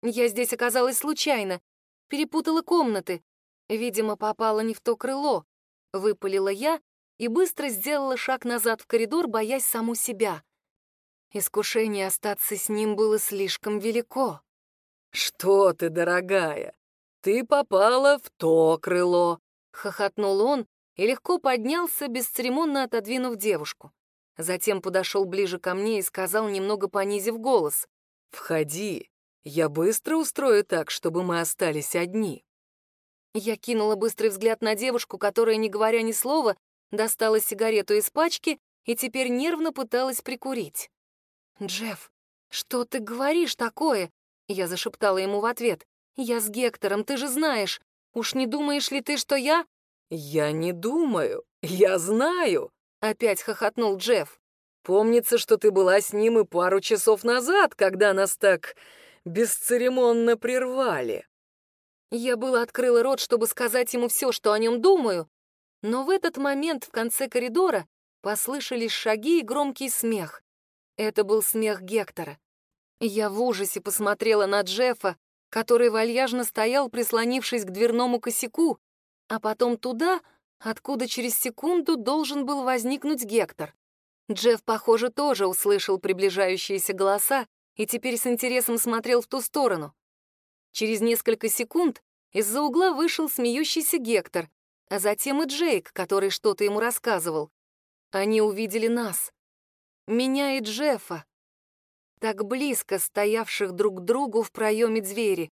Я здесь оказалась случайно, перепутала комнаты. Видимо, попала не в то крыло. Выпалила я и быстро сделала шаг назад в коридор, боясь саму себя. Искушение остаться с ним было слишком велико. «Что ты, дорогая, ты попала в то крыло!» — хохотнул он и легко поднялся, бесцеремонно отодвинув девушку. Затем подошел ближе ко мне и сказал, немного понизив голос. «Входи, я быстро устрою так, чтобы мы остались одни». Я кинула быстрый взгляд на девушку, которая, не говоря ни слова, достала сигарету из пачки и теперь нервно пыталась прикурить. «Джефф, что ты говоришь такое?» Я зашептала ему в ответ. «Я с Гектором, ты же знаешь. Уж не думаешь ли ты, что я...» «Я не думаю, я знаю», — опять хохотнул Джефф. «Помнится, что ты была с ним и пару часов назад, когда нас так бесцеремонно прервали. Я было открыла рот, чтобы сказать ему все, что о нем думаю, но в этот момент в конце коридора послышались шаги и громкий смех. Это был смех Гектора. Я в ужасе посмотрела на Джеффа, который вальяжно стоял, прислонившись к дверному косяку, а потом туда, откуда через секунду должен был возникнуть Гектор. Джефф, похоже, тоже услышал приближающиеся голоса и теперь с интересом смотрел в ту сторону. Через несколько секунд из-за угла вышел смеющийся Гектор, а затем и Джейк, который что-то ему рассказывал. Они увидели нас. Меня и Джеффа. Так близко стоявших друг к другу в проеме двери.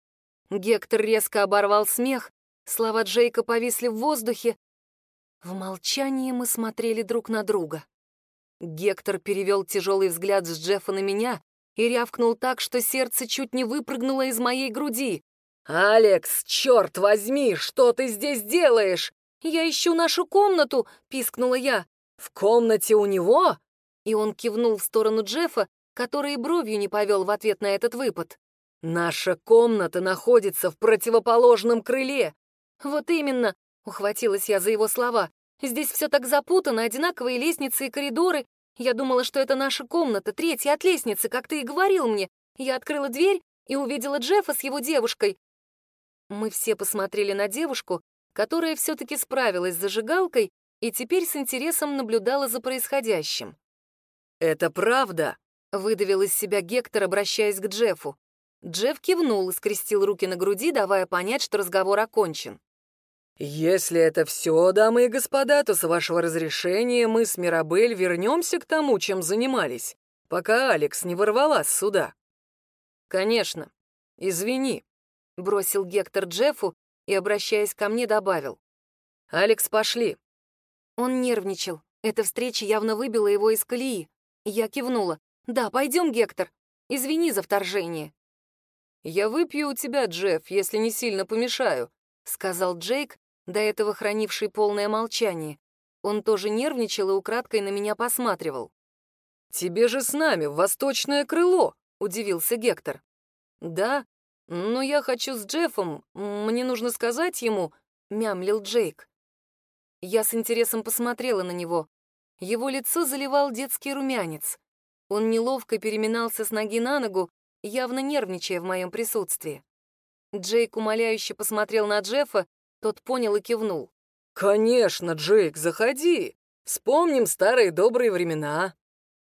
Гектор резко оборвал смех, слова Джейка повисли в воздухе. В молчании мы смотрели друг на друга. Гектор перевел тяжелый взгляд с Джеффа на меня, и рявкнул так, что сердце чуть не выпрыгнуло из моей груди. «Алекс, черт возьми, что ты здесь делаешь?» «Я ищу нашу комнату!» — пискнула я. «В комнате у него?» И он кивнул в сторону Джеффа, который бровью не повел в ответ на этот выпад. «Наша комната находится в противоположном крыле!» «Вот именно!» — ухватилась я за его слова. «Здесь все так запутано, одинаковые лестницы и коридоры, я думала, что это наша комната, третья от лестницы, как ты и говорил мне. Я открыла дверь и увидела Джеффа с его девушкой. Мы все посмотрели на девушку, которая все-таки справилась с зажигалкой и теперь с интересом наблюдала за происходящим. «Это правда?» — выдавил из себя Гектор, обращаясь к Джеффу. Джефф кивнул и скрестил руки на груди, давая понять, что разговор окончен. «Если это все, дамы и господа, то с вашего разрешения мы с Мирабель вернемся к тому, чем занимались, пока Алекс не ворвалась сюда». «Конечно. Извини», — бросил Гектор Джеффу и, обращаясь ко мне, добавил. «Алекс, пошли». Он нервничал. Эта встреча явно выбила его из колеи. Я кивнула. «Да, пойдем, Гектор. Извини за вторжение». «Я выпью у тебя, Джефф, если не сильно помешаю», — сказал Джейк, до этого хранивший полное молчание. Он тоже нервничал и украдкой на меня посматривал. «Тебе же с нами в восточное крыло!» — удивился Гектор. «Да, но я хочу с Джеффом, мне нужно сказать ему...» — мямлил Джейк. Я с интересом посмотрела на него. Его лицо заливал детский румянец. Он неловко переминался с ноги на ногу, явно нервничая в моем присутствии. Джейк умоляюще посмотрел на Джеффа, тот понял и кивнул. «Конечно, Джейк, заходи. Вспомним старые добрые времена.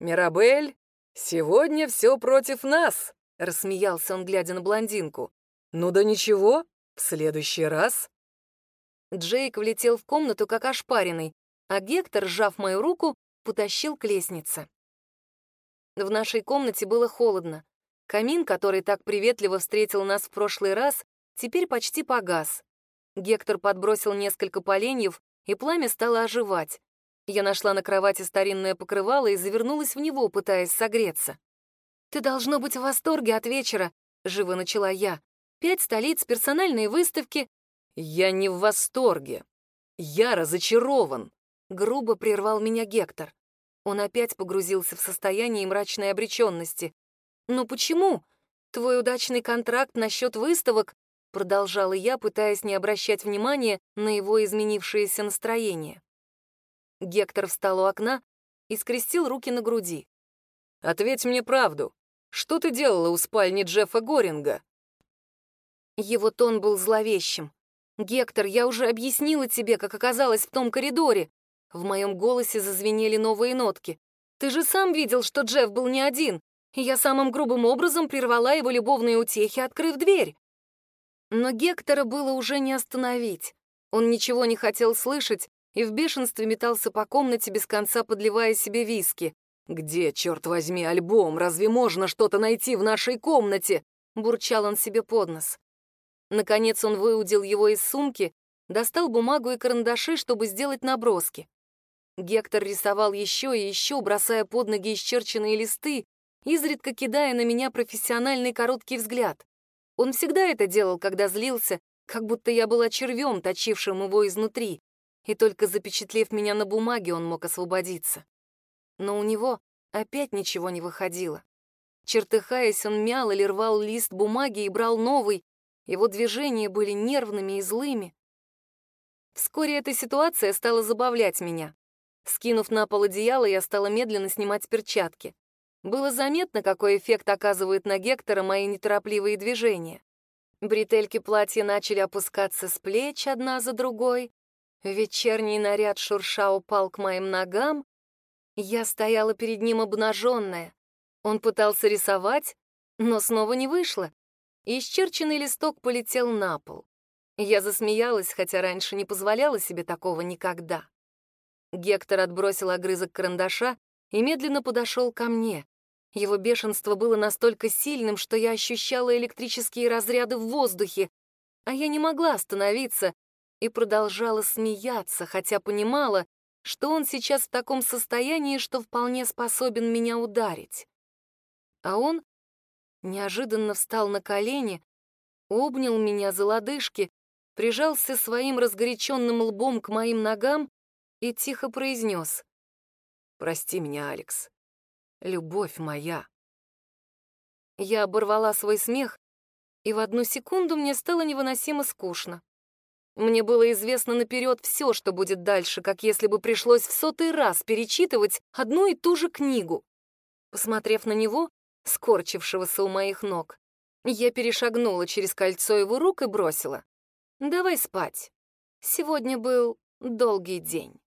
Мирабель, сегодня все против нас», — рассмеялся он, глядя на блондинку. «Ну да ничего, в следующий раз». Джейк влетел в комнату, как ошпаренный, а Гектор, сжав мою руку, потащил к лестнице. В нашей комнате было холодно. Камин, который так приветливо встретил нас в прошлый раз, теперь почти погас. Гектор подбросил несколько поленьев, и пламя стало оживать. Я нашла на кровати старинное покрывало и завернулась в него, пытаясь согреться. «Ты должно быть в восторге от вечера», — живо начала я. «Пять столиц, персональные выставки». «Я не в восторге. Я разочарован», — грубо прервал меня Гектор. Он опять погрузился в состояние мрачной обреченности. «Но почему? Твой удачный контракт насчет выставок продолжала я, пытаясь не обращать внимания на его изменившееся настроение. Гектор встал у окна и скрестил руки на груди. «Ответь мне правду. Что ты делала у спальни Джеффа Горинга?» Его тон был зловещим. «Гектор, я уже объяснила тебе, как оказалось в том коридоре». В моем голосе зазвенели новые нотки. «Ты же сам видел, что Джефф был не один, и я самым грубым образом прервала его любовные утехи, открыв дверь. Но Гектора было уже не остановить. Он ничего не хотел слышать и в бешенстве метался по комнате без конца, подливая себе виски. «Где, черт возьми, альбом? Разве можно что-то найти в нашей комнате?» — бурчал он себе под нос. Наконец он выудил его из сумки, достал бумагу и карандаши, чтобы сделать наброски. Гектор рисовал еще и еще, бросая под ноги исчерченные листы, изредка кидая на меня профессиональный короткий взгляд. Он всегда это делал, когда злился, как будто я была червем, точившим его изнутри, и только запечатлев меня на бумаге, он мог освободиться. Но у него опять ничего не выходило. Чертыхаясь, он мял или рвал лист бумаги и брал новый. Его движения были нервными и злыми. Вскоре эта ситуация стала забавлять меня. Скинув на пол одеяло, я стала медленно снимать перчатки. Было заметно, какой эффект оказывают на Гектора мои неторопливые движения. Бретельки платья начали опускаться с плеч одна за другой. Вечерний наряд шурша упал к моим ногам. Я стояла перед ним обнаженная. Он пытался рисовать, но снова не вышло. Исчерченный листок полетел на пол. Я засмеялась, хотя раньше не позволяла себе такого никогда. Гектор отбросил огрызок карандаша и медленно подошел ко мне. Его бешенство было настолько сильным, что я ощущала электрические разряды в воздухе, а я не могла остановиться и продолжала смеяться, хотя понимала, что он сейчас в таком состоянии, что вполне способен меня ударить. А он неожиданно встал на колени, обнял меня за лодыжки, прижался своим разгоряченным лбом к моим ногам и тихо произнес. «Прости меня, Алекс любовь моя. Я оборвала свой смех, и в одну секунду мне стало невыносимо скучно. Мне было известно наперед все, что будет дальше, как если бы пришлось в сотый раз перечитывать одну и ту же книгу. Посмотрев на него, скорчившегося у моих ног, я перешагнула через кольцо его рук и бросила. «Давай спать. Сегодня был долгий день».